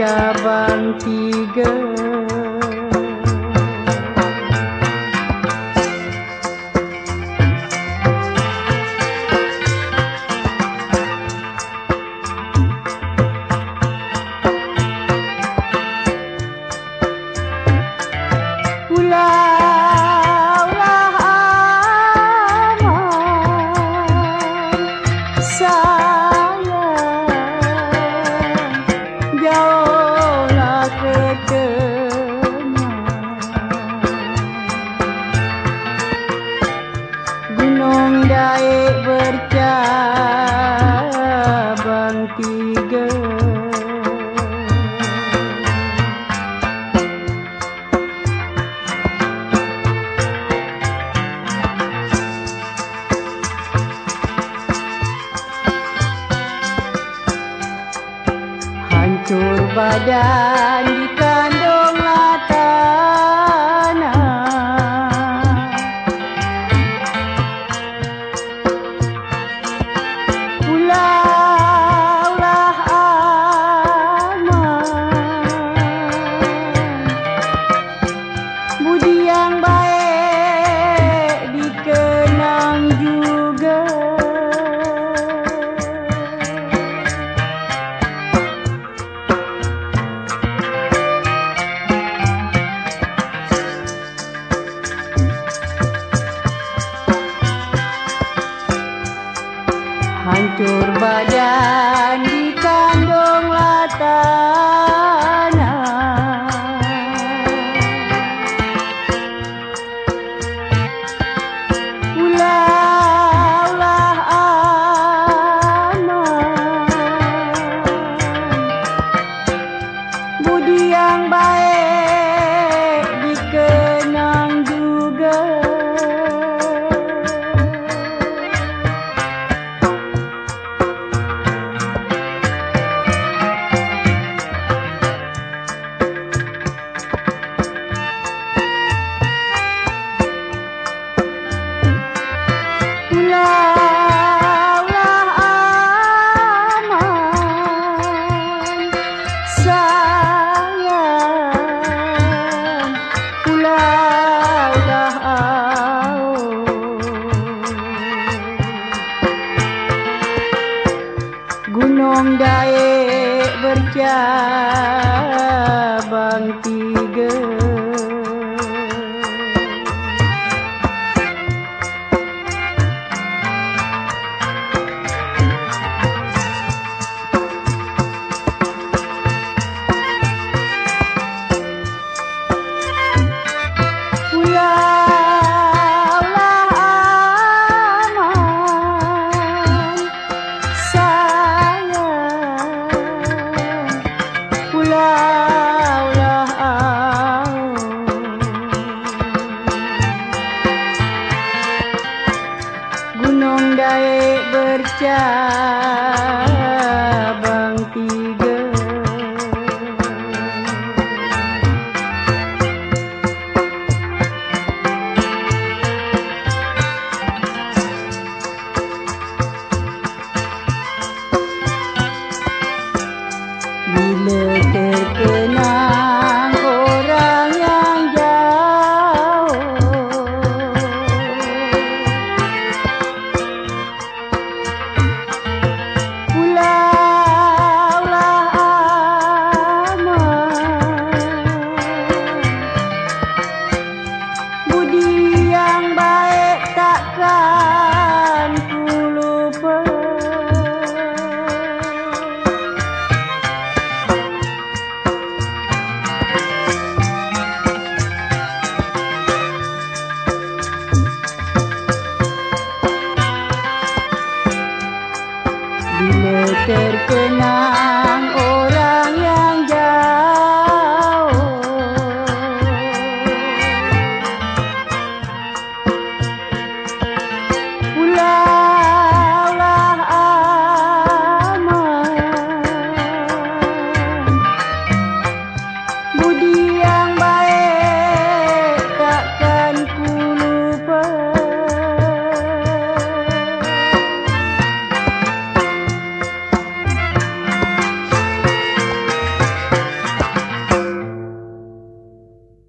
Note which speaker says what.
Speaker 1: cabang tiga gunung daik bercabang tiga. Hancur badan di berbadan. bang tiga. olhar.